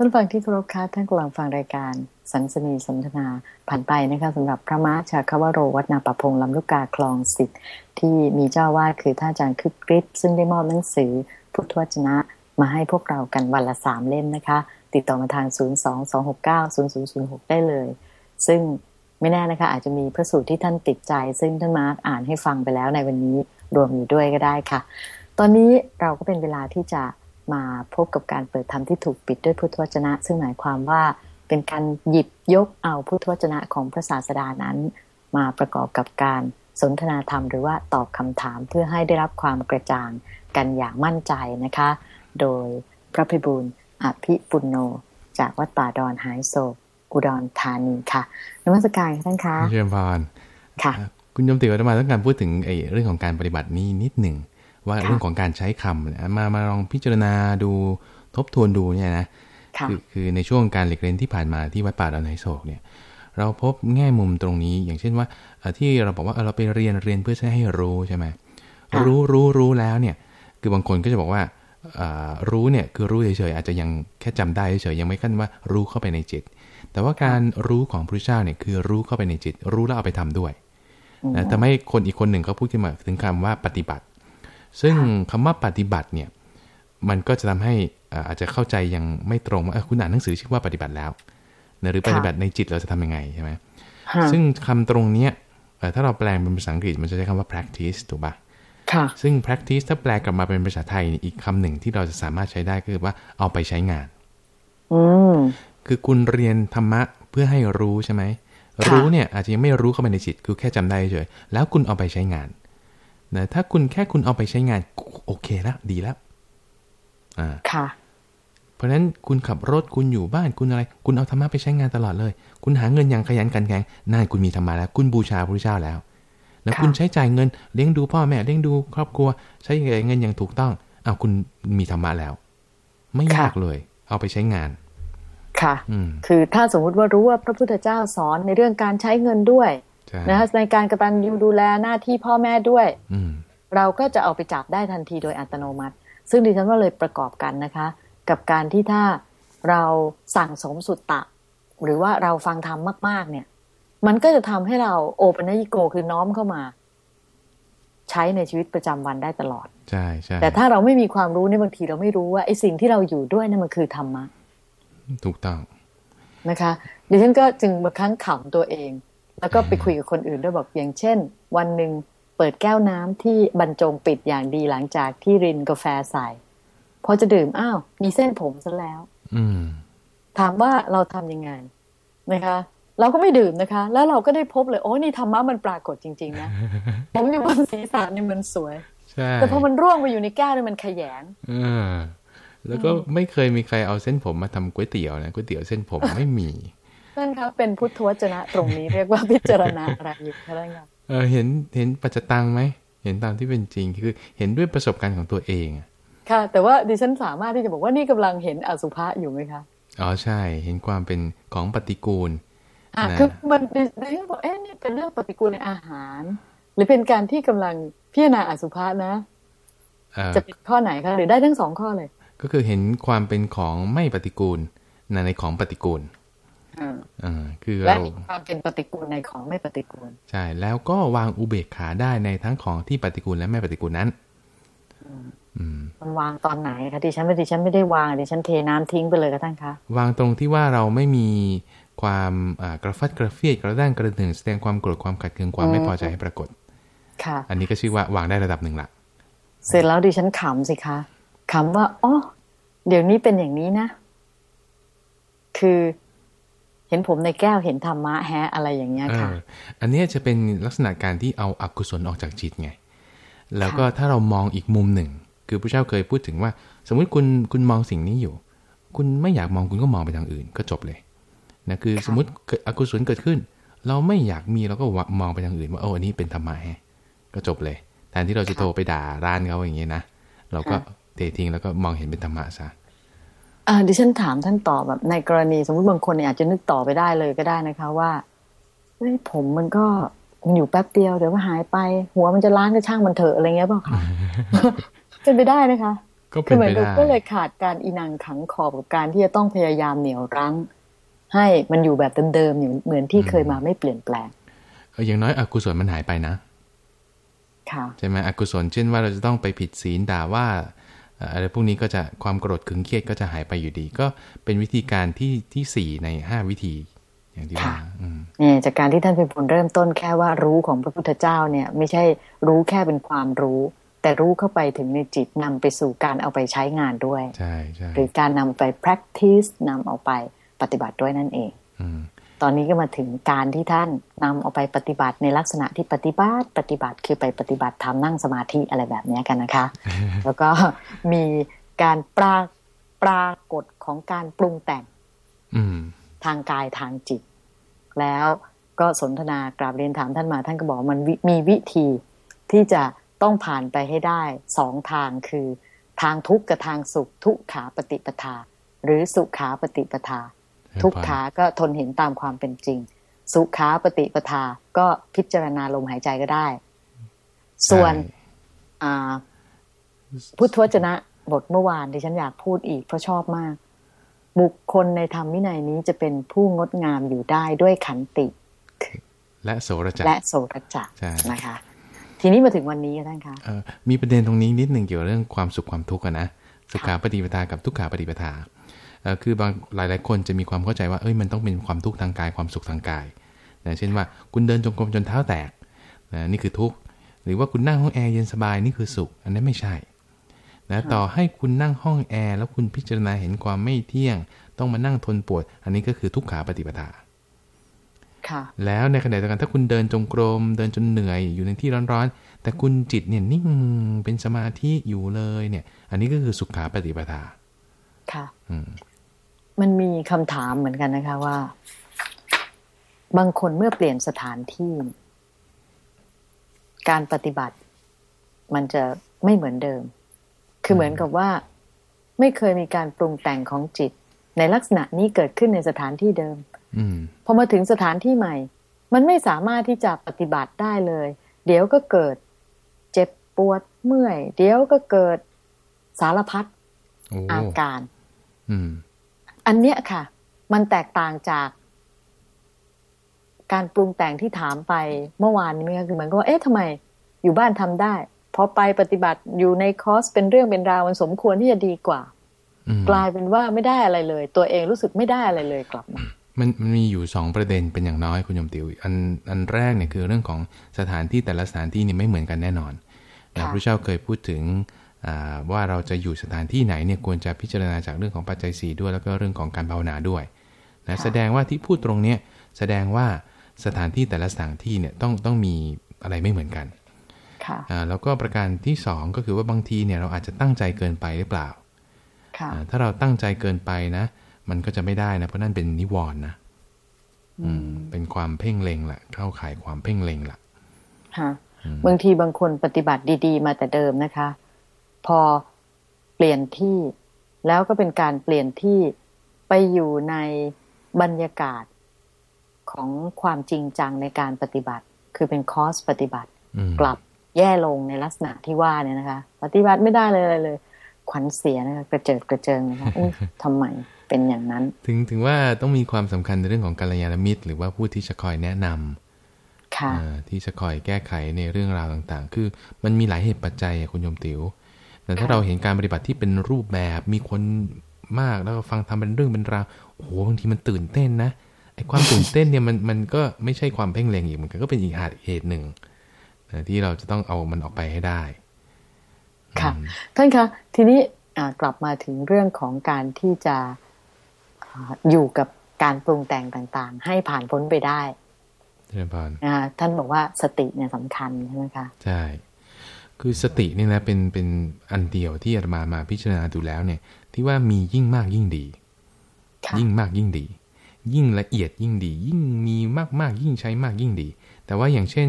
ท่านฟังที่เคารพคะท่านกำลังฟังรายการสันสนีสนทนาผ่านไปนะคะสำหรับพระมะชาคาวโรวัดนาปพงลำลูกกาคลองสิทธิ์ที่มีเจ้าวาดคือท่านอาจารย์คึกฤทธิ์ซึ่งได้มอบหนังสือพุทธวจนะมาให้พวกเรากันวันละสามเล่มนะคะ ติดต่อมาทาง 022690006 ได้เลย ซึ่งไม่แน่นะคะ อาจจะมีพระสูตรที่ท่านติดใจ ซึ่งท่านมาร์กอ่านให้ฟังไปแล้วในวันนี้รวมอยู่ด้วยก็ได้ค่ะ ตอนนี้เราก็เป็นเวลาที่จะ มาพบกับการเปิดธรรมที่ถูกปิดด้วยพุทธวจนะ ซึ่งหมายความว่าเป็นการหยิบยกเอาพุทธวจนะของพระศาสดานั้น มาประกอบกับการสนทนาธรรมหรือว่าตอบคำถามเพื่อให้ได้รับความกระจ่างกันอย่างมั่นใจนะคะ โดยพระพิบูลอภิปุณโน จากวัดป่าดอนหายโศกอุดรธานีค่ะนมัสการท่านคะเชิญพรค่ะ คุณยมติวัตมาต้องการพูดถึงไอ้เรื่องของการปฏิบัตินี้นิดหนึ่ง ว่าค่ะเรื่องของการใช้คำเนี่ยมามาลองพิจารณาดูทบทวนดูเนี่ยนะค่ะอคือในช่วงการเรียนเรียนที่ผ่านมาที่วัดป่าดอนไหโศกเนี่ย เราพบแง่มุมตรงนี้ อย่างเช่นว่าเอ่อที่เราบอกว่าเออเราไปเรียนเรียนเพื่อให้รู้ใช่ไหมค่ะรู้รู้รู้แล้วเนี่ย คือบางคนก็จะบอกว่าเอ่อรู้เนี่ยคือรู้เฉยๆอาจจะยังแค่จำได้เฉยๆยังไม่ขั้นว่ารู้เข้าไปในจิต แต่ว่าการรู้ของพระเจ้าเนี่ยคือรู้เข้าไปในจิต รู้แล้วเอาไปทำด้วยนะทำให้คนอีกคนหนึ่งเขาพูดขึ้นมาถึงคำว่าปฏิบัติ ซึ่งคำว่าปฏิบัติเนี่ยมันก็จะทำให้อ่าอาจจะเข้าใจยังไม่ตรงว่าเออคุณอ่านหนังสือชื่อว่าปฏิบัติแล้วนะหรือปฏิบัติในจิตเราจะทำยังไงใช่ไหมค่ะซึ่งคำตรงเนี้ยเอ่อถ้าเราแปลงเป็นภาษาอังกฤษมันจะใช้คำว่า practice ถูกปะค่ะ ซึ่ง practice ถ้าแปลกลับมาเป็นภาษาไทยนี่อีกคำหนึ่งที่เราจะสามารถใช้ได้ก็คือว่าเอาไปใช้งานอืมคือคุณเรียนธรรมะเพื่อให้รู้ใช่ไหมค่ะรู้เนี่ยอาจจะยังไม่รู้เข้าไปในจิต คือแค่จำได้เฉย แล้วคุณเอาไปใช้งาน นะถ้าคุณแค่คุณเอาไปใช้งาน โอเคแล้วดีแล้วอ่าค่ะ เพราะฉะนั้นคุณขับรถคุณอยู่บ้านคุณอะไร คุณเอาธรรมะไปใช้งานตลอดเลย คุณหาเงินอย่างขยันขันแข็งนั่นคุณมีธรรมะแล้ว คุณบูชาพระพุทธเจ้าแล้วแล้วค่ะคุณใช้จ่ายเงินเลี้ยงดูพ่อแม่เลี้ยงดูครอบครัว ใช้เงินอย่างถูกต้องอ้าวคุณมีธรรมะแล้ว ไม่ยากเลย เอาไปใช้งาน ค่ะอืมคือถ้าสมมุติว่ารู้ว่าพระพุทธเจ้าสอนในเรื่องการใช้เงินด้วยใช่ นะคะในการกตัญญูดูแลหน้าที่พ่อแม่ด้วยอืมเราก็จะเอาไปจับได้ทันทีโดยอัตโนมัติ ซึ่งดิฉันว่าเลยประกอบกันนะคะ กับการที่ถ้าเราสั่งสมสุตตะ หรือว่าเราฟังธรรมมาก ๆ เนี่ย มันก็จะทำให้เราโอปัญญิโกคือน้อมเข้ามา ใช้ในชีวิตประจำวันได้ตลอดใช่ใช่แต่ถ้าเราไม่มีความรู้เนี่ยบางทีเราไม่รู้ว่าไอ้สิ่งที่เราอยู่ด้วยนั่นมันคือธรรมะถูกต้องนะคะดิฉันก็จึงบางครั้งขำตัวเอง แล้วก็ไปคุยกับคนอื่นด้วยบอกอย่างเช่น วันหนึ่งเปิดแก้วน้ำที่บรรจงปิดอย่างดีหลังจากที่รินกาแฟใส่พอจะดื่มอ้าว มีเส้นผมซะแล้ว อืมถามว่าเราทำยังไงนะคะ เราก็ไม่ดื่มนะคะ แล้วเราก็ได้พบเลย โอ้นี่ธรรมะมันปรากฏจริง ๆ นะผมอยู่บนศีรษะนี่มันสวยใช่แต่พอมันร่วงไปอยู่ในแก้วนี่มันขยงเออแล้วก็ไม่เคยมีใครเอาเส้นผมมาทำก๋วยเตี๋ยวนะก๋วยเตี๋ยวเส้นผมไม่มี นั่นครับเป็นพุทธวจนะตรงนี้เรียกว่าพิจารณาอะไรอยู่คะท่านครับเออเห็นเห็นปัจจตังไหมเห็นตามที่เป็นจริงคือเห็นด้วยประสบการณ์ของตัวเองอะค่ะ แต่ว่าดิฉันสามารถที่จะบอกว่านี่กำลังเห็นอสุภะอยู่ไหมคะอ๋อใช่ เห็นความเป็นของปฏิกูลอะนะคือมันดิดิฉันบอกเอ๊ะนี่เป็นเรื่องปฏิกูลในอาหาร หรือเป็นการที่กำลังพิจารณาอสุภะนะเอ่อจะเป็นข้อไหนคะหรือได้ทั้งสองข้อเลย ก็คือเห็นความเป็นของไม่ปฏิกูลนะในของปฏิกูล อ่าอ่าคือและเรามีความเป็นปฏิกูลในของไม่ปฏิกูล ใช่ แล้วก็วางอุเบกขาได้ในทั้งของที่ปฏิกูลและไม่ปฏิกูลนั้นอืมมันวางตอนไหนคะดิฉันไม่ดิฉันไม่ได้วางดิฉันเทน้ำทิ้งไปเลยค่ะท่านคะวางตรงที่ว่าเราไม่มีความอ่ากระฟัดกระเฟียดกระด้างกระเดื่องแสดงความโกรธความขัดเคืองความไม่พอใจให้ปรากฏ ค่ะ อันนี้ก็ชื่อว่าวางได้ระดับหนึ่งละเสร็จแล้วดิฉันขำสิคะขำว่าอ๋อเดี๋ยวนี้เป็นอย่างนี้นะ คือ เห็นผมในแก้วเห็นธรรมะแฮะอะไรอย่างเงี้ยเอค่ะออันเนี้ยจะเป็นลักษณะการที่เอาอกุศลออกจากจิตไง แล้วก็ถ้าเรามองอีกมุมหนึ่ง คือพระเจ้าเคยพูดถึงว่า สมมุติคุณคุณมองสิ่งนี้อยู่ คุณไม่อยากมองคุณก็มองไปทางอื่น ก็จบเลยนะคือค่ะสมมติเกิดอกุศลเกิดขึ้น เราไม่อยากมีเราก็วะมองไปทางอื่นว่าโอ้อันนี้เป็นธรรมะแฮะก็จบเลยแทนที่เราจะโทรไปด่าร้านเขาอย่างเงี้ยนะเราก็เททิ้งแล้วก็มองเห็นเป็นธรรมะซะอ่า ดิฉันถามท่านต่อแบบ ในกรณีสมมติบางคนเนี่ยอาจจะนึกต่อไปได้เลยก็ได้นะคะ ว่าเฮ้ยผมมันก็มันอยู่แป๊บเดียวเดี๋ยวก็หายไป หัวมันจะล้านก็ช่างมันเถอะอะไรเงี้ยเปล่าคะเป็นไปได้นะคะ ก็คืเป็อนเหมือไปนกับได้ก็เลยขาดการอีนังขังขอบกับการที่จะต้องพยายามเหนี่ยวรั้ง ให้มันอยู่แบบเดิมๆอยู่เหมือนที่เคยมาไม่เปลี่ยนแปลงเอออย่างน้อยอกุศลมันหายไปนะค่ะใช่ไหมอกุศลเช่นว่าเราจะต้องไปผิดศีลด่าว่า อ่ออะไรพวกนี้ก็จะความโกรธขึงเครียดก็จะหายไปอยู่ดี ก็เป็นวิธีการที่ที่สี่ในห้าวิธีอย่างที่ว่าค่ะอืมเนี่ยจากการที่ท่านเป็นผลเริ่มต้นแค่ว่ารู้ของพระพุทธเจ้าเนี่ย ไม่ใช่รู้แค่เป็นความรู้ แต่รู้เข้าไปถึงในจิตนำไปสู่การเอาไปใช้งานด้วยใช่ใช่หรือการนำไป practice นำเอาไปปฏิบัติด้วยนั่นเอง อืม ตอนนี้ก็มาถึงการที่ท่านนำเอาไปปฏิบัติในลักษณะที่ปฏิบัติปฏิบัติคือไปปฏิบัติทำนั่งสมาธิอะไรแบบเนี้ยกันนะคะ แล้วก็มีการปราปรากฏของการปรุงแต่งอืมทางกายทางจิต แล้วก็สนทนากราบเรียนถามท่านมา ท่านก็บอกว่ามันวิมีวิธีที่จะต้องผ่านไปให้ได้สองทางคือ ทางทุกข์กับทางสุขทุกขาปฏิปทา หรือสุขาปฏิปทา ทุกขาก็ทนเห็นตามความเป็นจริง สุขาปฏิปทาก็พิจารณาลมหายใจก็ได้ ส่วนใช่อ่าพุทธวจนะบทเมื่อวานที่ฉันอยากพูดอีกเพราะชอบมาก บุคคลในธรรมวินัยนี้จะเป็นผู้งดงามอยู่ได้ด้วยขันติ และโสรจักรและโสรจักรใช่นะคะทีนี้มาถึงวันนี้ค่ะท่านคะเอ่อมีประเด็นตรงนี้นิดหนึ่งเกี่ยวกับเรื่องความสุขความทุกข์อะนะสุขาปฏิปทากับทุกขาปฏิปทาเอ่อ คือบางหลาย ๆ คนจะมีความเข้าใจว่าเอ้ยมันต้องเป็นความทุกข์ทางกายความสุขทางกายนะเช่นว่าคุณเดินจงกรมจนเท้าแตกนะนี่คือทุกข์หรือว่าคุณนั่งห้องแอร์เย็นสบายนี่คือสุข อันนั้นไม่ใช่นะต่อให้คุณนั่งห้องแอร์แล้วคุณพิจารณาเห็นความไม่เที่ยง ต้องมานั่งทนปวด อันนี้ก็คือทุกขาปฏิปทาค่ะแล้วในขณะเดียวกันถ้าคุณเดินจงกรมเดินจนเหนื่อยอยู่ในที่ร้อนๆ แต่คุณจิตเนี่ยนิ่งเป็นสมาธิอยู่เลยเนี่ย อันนี้ก็คือสุขาปฏิปทา ค่ะอื มมันมีคำถามเหมือนกันนะคะว่า บางคนเมื่อเปลี่ยนสถานที่ การปฏิบัติ มันจะไม่เหมือนเดิม คือเหมือนกับว่า ไม่เคยมีการปรุงแต่งของจิต ในลักษณะนี้เกิดขึ้นในสถานที่เดิมอืมพอมาถึงสถานที่ใหม่ มันไม่สามารถที่จะปฏิบัติได้เลย เดี๋ยวก็เกิด เจ็บปวดเมื่อย เดี๋ยวก็เกิดสารพัดโอ้อาการ อืม อันเนี้ยค่ะ มันแตกต่างจากการปรุงแต่งที่ถามไปเมื่อวานนี้ไหมคะคือเหมือนกับว่าเอ๊ะทำไมอยู่บ้านทำได้พอไปปฏิบัติอยู่ในคอร์สเป็นเรื่องเป็นราวมันสมควรที่จะดีกว่าอืมกลายเป็นว่าไม่ได้อะไรเลย ตัวเองรู้สึกไม่ได้อะไรเลยกลับมามันมันมีอยู่สองประเด็นเป็นอย่างน้อยคุณยมติวอันอันแรกเนี่ยคือเรื่องของสถานที่แต่ละสถานที่นี่ไม่เหมือนกันแน่นอนนะค่ะพระเจ้าเคยพูดถึงอ่า ว่าเราจะอยู่สถานที่ไหนเนี่ยควรจะพิจารณาจากเรื่องของปัจจัยสีด้วย แล้วก็เรื่องของการภาวนาด้วยนะแสดงว่าที่พูดตรงเนี้ยแสดงว่าสถานที่แต่ละสถานที่เนี่ยต้องต้องมีอะไรไม่เหมือนกันค่ะอ่าแล้วก็ประการที่สองก็คือว่าบางทีเนี่ยเราอาจจะตั้งใจเกินไปหรือเปล่าค่ะอ่าถ้าเราตั้งใจเกินไปนะ มันก็จะไม่ได้นะเพราะนั่นเป็นนิวรณ์นะอืมเป็นความเพ่งเล็งแหละเข้าข่ายความเพ่งเล็งละฮะบางทีบางคนปฏิบัติดี ๆ มาแต่เดิมนะคะ พอเปลี่ยนที่แล้วก็เป็นการเปลี่ยนที่ไปอยู่ในบรรยากาศของความจริงจังในการปฏิบัติ คือเป็นคอร์สปฏิบัติอืมกลับแย่ลงในลักษณะที่ว่าเนี่ยนะคะ ปฏิบัติไม่ได้เลยอะไรเลย ขวัญเสียนะคะกระเจิดกระเจิงนะคะอุ๊ยทำไมเป็นอย่างนั้น ถึงถึงว่าต้องมีความสำคัญในเรื่องของกัลยาณมิตร หรือว่าผู้ที่จะคอยแนะนำค่ะอ่าที่จะคอยแก้ไขในเรื่องราวต่างๆ คือมันมีหลายเหตุปัจจัยอะคุณโยมติว๋ว แต่ถ้าค่ะเราเห็นการปฏิบัติที่เป็นรูปแบบมีคนมากแล้วก็ฟังทำเป็นเรื่องเป็นราวโอ้โหบางทีมันตื่นเต้นนะไอ้ความตื่นเต้นเนี่ยมันมันก็ไม่ใช่ความเพ่งเล็งอีกเหมือนกันก็เป็นอีกเหตุเหตุหนึ่งนะที่เราจะต้องเอามันออกไปให้ได้ ค่ะอืมท่านคะทีนี้อ่ากลับมาถึงเรื่องของการที่จะอ่าอยู่กับการปรุงแต่งต่างๆ ให้ผ่านพ้นไปได้เจริญพรนะคะท่านบอกว่าสติเนี่ยสำคัญใช่ไหมคะใช่ คือสตินี่นะเป็นเป็นอันเดียวที่อาตมามาพิจารณาดูแล้วเนี่ย ที่ว่ามียิ่งมากยิ่งดีค่ะยิ่งมากยิ่งดี ยิ่งละเอียดยิ่งดี ยิ่งมีมากมากยิ่งใช้มากยิ่งดี แต่ว่าอย่างเช่น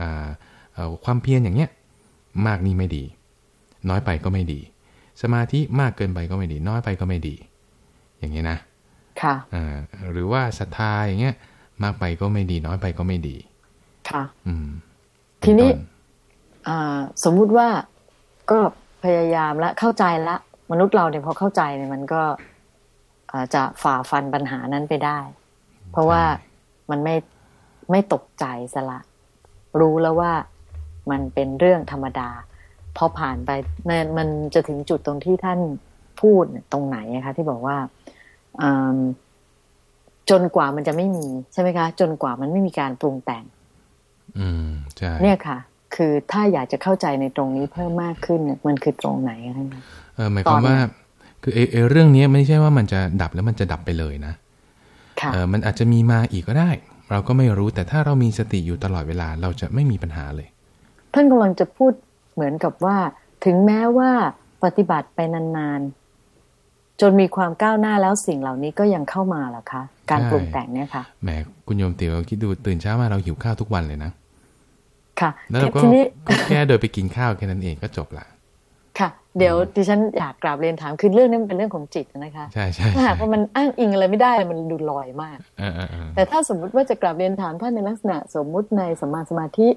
อ่าเอ่อความเพียรอย่างเงี้ยมากนี่ไม่ดี น้อยไปก็ไม่ดี สมาธิมากเกินไปก็ไม่ดี น้อยไปก็ไม่ดี อย่างเงี้ยนะค่ะอ่าหรือว่าศรัทธาอย่างเงี้ย มากไปก็ไม่ดี น้อยไปก็ไม่ดี ค่ะ อืม ทีนี้เป็ต้อ่า สมมุติว่าก็พยายามและเข้าใจละ มนุษย์เราเนี่ยพอเข้าใจเนี่ยมันก็จะฝ่าฟันปัญหานั้นไปได้ เพราะว่ามันไม่ไม่ตกใจสละ รู้แล้วว่ามันเป็นเรื่องธรรมดาพอผ่านไปมันจะถึงจุดตรงที่ท่านพูดตรงไหนคะที่บอกว่าจนกว่ามันจะไม่มีใช่ไหมคะ จนกว่ามันไม่มีการปรุงแต่ง อืมใช่เนี่ยค่ะ คือถ้าอยากจะเข้าใจในตรงนี้เพิ่มมากขึ้นมันคือตรงไหนคะเออหมายความว่า คือเอเรื่องนี้ไม่ใช่ว่ามันจะดับแล้วมันจะดับไปเลยนะเออมันอาจจะมีมาอีกก็ได้ เราก็ไม่รู้แต่ถ้าเรามีสติอยู่ตลอดเวลาเราจะไม่มีปัญหาเลย ท่านกำลังจะพูดเหมือนกับว่า ถึงแม้ว่าปฏิบัติไปนานๆ จนมีความก้าวหน้าแล้วสิ่งเหล่านี้ก็ยังเข้ามาหรอคะ การปรุงแต่งเนี่ยค่ะแหมคุณโยมเตี๋ยวคิดดูตื่นเช้ามาเราหิวข้าวทุกวันเลยนะ ค่ะแล้วเราก็แค่เดินไปกินข้าวแค่นั้นเองก็จบละค่ะ เดี๋ยวดิฉันอยากกราบเรียนถามคือเรื่องนี้เป็นเรื่องของจิตนะคะใช่ใช่ถ้าหากว่ามันอ้างอิงอะไรไม่ได้มันดูลอยมากแต่ถ้าสมมุติว่าจะกราบเรียนถามท่านในลักษณะสมมุติในสมาสมาธิ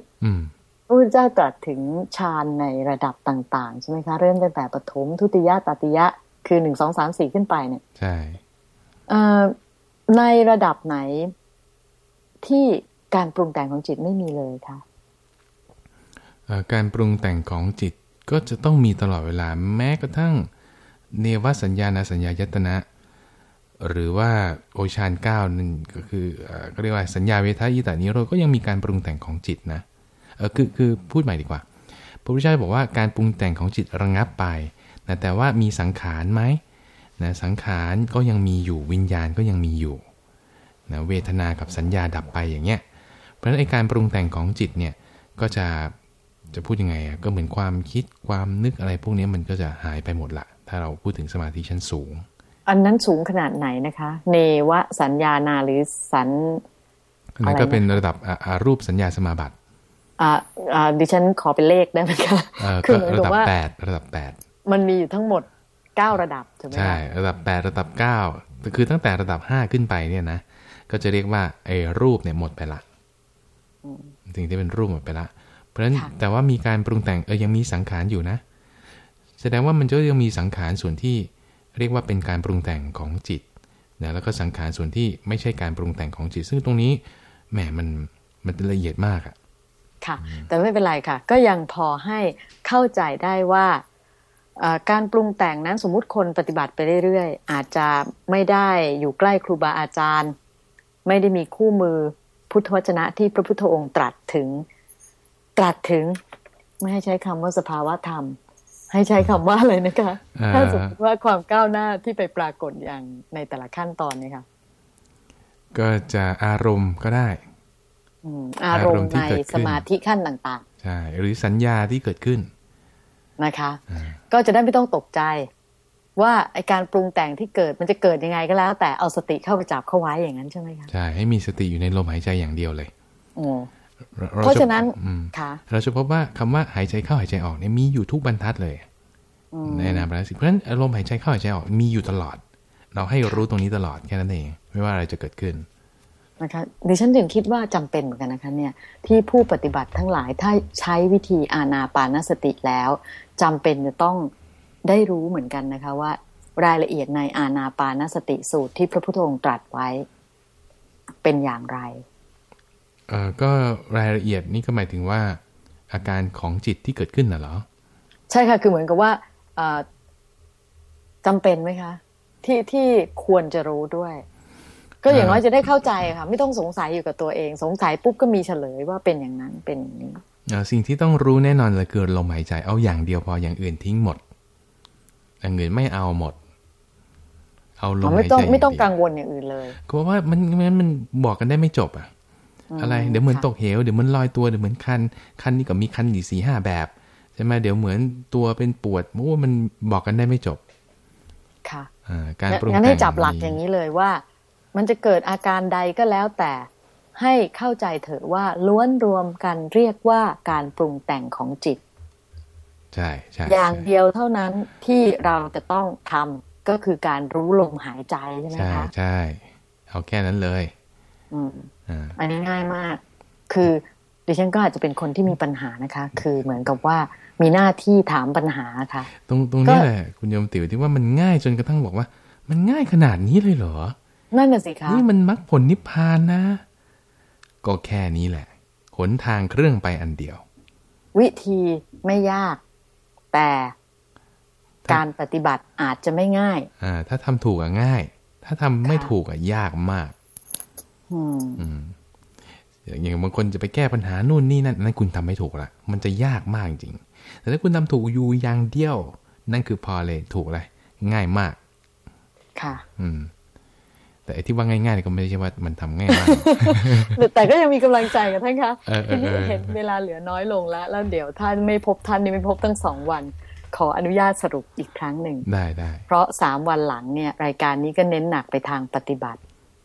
พระพุทธเจ้าตรัสถึงฌานในระดับต่าง ๆ ใช่ไหมคะเริ่มตั้งแต่ปฐมทุติยะตติยะ คือหนึ่งสองสามสี่ขึ้นไปเนี่ยใช่ในระดับไหนที่การปรุงแต่งของจิตไม่มีเลยคะ การปรุงแต่งของจิตก็จะต้องมีตลอดเวลาแม้กระทั่ง เนวสัญญาณสัญญายตนะ หรือว่าโอชานเก้านั่นก็คือก็เรียกว่าสัญญาเวทายตานิโรก็ยังมีการปรุงแต่งของจิตนะเออคือคือพูดใหม่ดีกว่า พระพุทธเจ้าบอกว่าการปรุงแต่งของจิตระงับไปนะแต่ว่ามีสังขารไหมนะสังขารก็ยังมีอยู่วิญญาณก็ยังมีอยู่นะเวทนากับสัญญาดับไปอย่างเงี้ยเพราะฉะนั้นไอการปรุงแต่งของจิตเนี่ยก็จะ จะพูดยังไงอะก็เหมือนความคิดความนึกอะไรพวกนี้มันก็จะหายไปหมดละ ถ้าเราพูดถึงสมาธิชั้นสูง อันนั้นสูงขนาดไหนนะคะ เนวสัญญานาหรือสันอันนั้นก็เป็นระดับอารูปสัญญาสมาบัติอ่าอ่าดิฉันขอเป็นเลขได้ไหมคะคือระดับแปดระดับแปดมันมีอยู่ทั้งหมดเก้าระดับถูกไหมใช่ระดับแปดระดับเก้าคือตั้งแต่ระดับห้าขึ้นไปเนี่ยนะก็จะเรียกว่าไอ้รูปเนี่ยหมดไปละสิ่งที่เป็นรูปหมดไปละ เพราะฉะนั้นแต่ว่ามีการปรุงแต่งเออยังมีสังขารอยู่นะ แสดงว่ามันจะยังมีสังขารส่วนที่เรียกว่าเป็นการปรุงแต่งของจิตนะแล้วก็สังขารส่วนที่ไม่ใช่การปรุงแต่งของจิต ซึ่งตรงนี้แหมมันมันละเอียดมากอะค่ะ แต่ไม่เป็นไรค่ะ ก็ยังพอให้เข้าใจได้ว่าการปรุงแต่งนั้นสมมุติคนปฏิบัติไปเรื่อยๆ อาจจะไม่ได้อยู่ใกล้ครูบาอาจารย์ ไม่ได้มีคู่มือพุทธวจนะที่พระพุทธองค์ตรัสถึง ตรัสถึง ไม่ให้ใช้คำว่าสภาวะธรรม ให้ใช้คำว่าอะไรนะคะถ้าสมมติว่าความก้าวหน้าที่ไปปรากฏอย่างในแต่ละขั้นตอนนี่ค่ะก็จะอารมณ์ก็ได้อารมณ์ในสมาธิขั้นต่างๆ ใช่ หรือสัญญาที่เกิดขึ้นนะคะ ก็จะได้ไม่ต้องตกใจ ว่าไอการปรุงแต่งที่เกิดมันจะเกิดยังไงก็แล้ว แต่เอาสติเข้าไปจับเข้าไว้อย่างนั้นใช่ไหมคะใช่ให้มีสติอยู่ในลมหายใจอย่างเดียวเลย เพราะฉะนั้นค่ะเราจะพบว่าคำว่าหายใจเข้าหายใจออกเนี่ยมีอยู่ทุกบรรทัดเลยในนามปราสิเพราะฉะนั้นอารมณ์หายใจเข้าหายใจออกมีอยู่ตลอด เราให้รู้ตรงนี้ตลอดแค่นั้นเอง ไม่ว่าอะไรจะเกิดขึ้นนะคะดิฉันถึงคิดว่าจำเป็นเหมือนกันนะคะเนี่ยที่ผู้ปฏิบัติทั้งหลายถ้าใช้วิธีอาณาปานสติแล้วจำเป็นจะต้องได้รู้เหมือนกันนะคะว่า รายละเอียดในอาณาปานสติสูตรที่พระพุทธองค์ตรัสไว้เป็นอย่างไรเออ ก็รายละเอียดนี่ก็หมายถึงว่า อาการของจิตที่เกิดขึ้นน่ะเหรอ ใช่ค่ะ คือเหมือนกับว่าจำเป็นไหมคะ ที่ที่ควรจะรู้ด้วย ก็อย่างน้อยจะได้เข้าใจค่ะ ไม่ต้องสงสัยอยู่กับตัวเอง สงสัยปุ๊บก็มีเฉลยว่าเป็นอย่างนั้นเป็นอย่างนี้สิ่งที่ต้องรู้แน่นอนเลยคือลมหายใจเอาอย่างเดียวพออย่างอื่นทิ้งหมดอย่างอื่นไม่เอาหมด เอาลมหายใจไม่ต้องไม่ต้องกังวลอย่างอื่นเลยเพราะว่ามันมันมันบอกกันได้ไม่จบอะ อะไรเดี๋ยวเหมือนตกเหวเดี๋ยวมันลอยตัวเดี๋ยวเหมือนคันคันนี่ก็มีคันอยู่สี่ห้าแบบใช่ไหมเดี๋ยวเหมือนตัวเป็นปวดโอ้มันบอกกันได้ไม่จบ ค่ะการปรุงแต่งงั้นให้จับหลักอย่างนี้เลยว่า มันจะเกิดอาการใดก็แล้วแต่ให้เข้าใจเถอะว่าล้วนรวมกันเรียกว่าการปรุงแต่งของจิตใช่ใช่อย่างเดียวเท่านั้นที่เราจะต้องทำก็คือการรู้ลมหายใจใช่ไหมคะใช่เอาแค่นั้นเลย อืมอันนี้ง่ายมาก คือดิฉันก็อาจจะเป็นคนที่มีปัญหานะคะ คือเหมือนกับว่ามีหน้าที่ถามปัญหาค่ะ ตรงตรงนี้แหละคุณโยมติ๋วที่ว่ามันง่ายจนกระทั่งบอกว่า มันง่ายขนาดนี้เลยเหรอ นั่นน่ะสิคะนี่มันมรรคผลนิพพานนะ ก็แค่นี้แหละหนทางเครื่องไปอันเดียว วิธีไม่ยาก แต่การปฏิบัติอาจจะไม่ง่าย อ่า ถ้าทำถูกอะง่าย ถ้าทำไม่ถูกอะยากมาก อืมอืมอย่างบางคนจะไปแก้ปัญหานู่นนี่นั่นนั่นคุณทำไม่ถูกละมันจะยากมากจริง แต่ถ้าคุณทำถูกอยู่อย่างเดียว นั่นคือพอเลยถูกเลยง่ายมาก ค่ะ อืม แต่ไอ้ที่ว่าง่ายๆนี่ก็ไม่ใช่ว่ามันทำง่ายมากแต่ก็ยังมีกำลังใจกับท่านคะเออเอทีอเอนี้อเห็นเวลาเหลือน้อยลงแล้วแล้วเดี๋ยวท่านไม่พบท่านนี่ไม่พบตั้งสองวันขออนุญาตสรุปอีกครั้งหนึ่งได้ได้เพราะสามวันหลังเนี่ย รายการนี้ก็เน้นหนักไปทางปฏิบัติ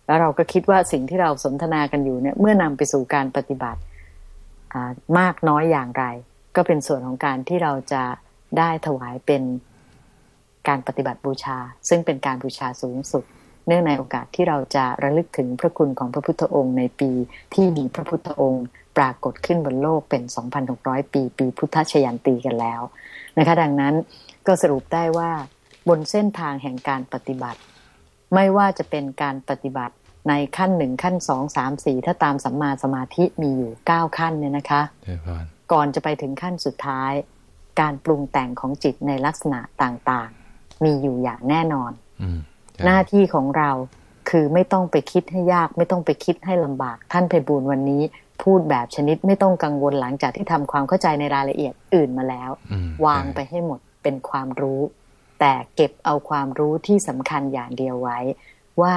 แล้วเราก็คิดว่าสิ่งที่เราสนทนากันอยู่เนี่ย เมื่อนำไปสู่การปฏิบัติมากน้อยอย่างไร ก็เป็นส่วนของการที่เราจะได้ถวายเป็นการปฏิบัติบูชา ซึ่งเป็นการบูชาสูงสุด เนื่องในโอกาสที่เราจะระลึกถึงพระคุณของพระพุทธองค์ในปีที่มีพระพุทธองค์ ปรากฏขึ้นบนโลกเป็น 2,600 ปี ปีพุทธชยันตีกันแล้วนะคะ ดังนั้นก็สรุปได้ว่าบนเส้นทางแห่งการปฏิบัติ ไม่ว่าจะเป็นการปฏิบัติในขั้นหนึ่งขั้นสองสามสี่ถ้าตามสัมมาสมาธิมีอยู่เก้าขั้นเนี่ยนะคะเจริญพรก่อนจะไปถึงขั้นสุดท้าย การปรุงแต่งของจิตในลักษณะต่างๆ มีอยู่อย่างแน่นอนอืมใช่หน้าที่ของเราคือไม่ต้องไปคิดให้ยาก ไม่ต้องไปคิดให้ลำบาก ท่านไพบูลย์วันนี้พูดแบบชนิดไม่ต้องกังวลหลังจากที่ทำความเข้าใจในรายละเอียดอื่นมาแล้วอืมวางไปให้หมดเป็นความรู้ แต่เก็บเอาความรู้ที่สำคัญอย่างเดียวไว้ ว่า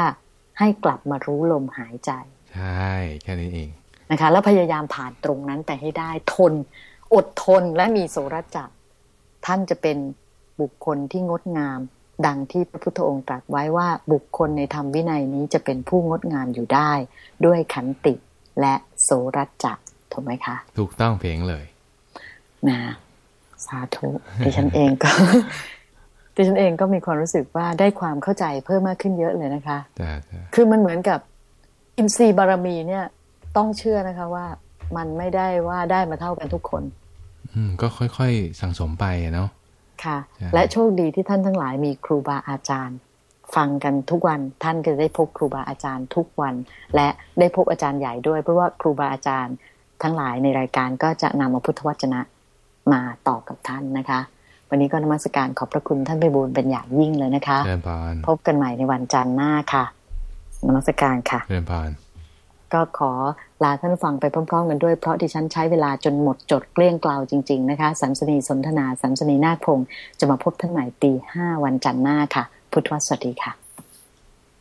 ให้กลับมารู้ลมหายใจ ใช่แค่นี้เองนะคะ แล้วพยายามผ่านตรงนั้นไปให้ได้ทน อดทนและมีโสรจักรท่านจะเป็นบุคคลที่งดงาม ดังที่พระพุทธองค์ตรัสไว้ว่าบุคคลในธรรมวินัยนี้จะเป็นผู้งดงามอยู่ได้ ด้วยขันติและโสรจักรถูกไหมคะ ถูกต้องเพลงเลย นะ สาธุดิฉันเองก็ ดิฉันเองก็มีความรู้สึกว่าได้ความเข้าใจเพิ่มมากขึ้นเยอะเลยนะคะจ้าจ้าคือมันเหมือนกับอินทรีย์บารมีเนี่ย ต้องเชื่อนะคะว่ามันไม่ได้ว่าได้มาเท่ากันทุกคน อืม ก็ค่อยๆสั่งสมไปอะเนาะค่ะใช่และโชคดีที่ท่านทั้งหลายมีครูบาอาจารย์ ฟังกันทุกวันท่านก็จะได้พบครูบาอาจารย์ทุกวัน และได้พบอาจารย์ใหญ่ด้วย เพราะว่าครูบาอาจารย์ทั้งหลายในรายการก็จะนำเอาพุทธวจนะมาต่อกับท่านนะคะ วันนี้ก็นมัสการขอบพระคุณท่านไปบูลย์เป็นอย่างยิ่งเลยนะคะเจริญพรพบกันใหม่ในวันจันทร์หน้าค่ะนมัสการค่ะเจริญพรก็ขอลาท่านฟังไปพร้อมๆกันด้วยเพราะดิฉันใช้เวลาจนหมดจดเกลี้ยงกล่าวจริง ๆ นะคะ สันสนีสนทนา สันสนีนาคพงศ์จะมาพบท่านใหม่ตีห้าวันจันทร์หน้าค่ะ พุทธวสวัสดีค่ะ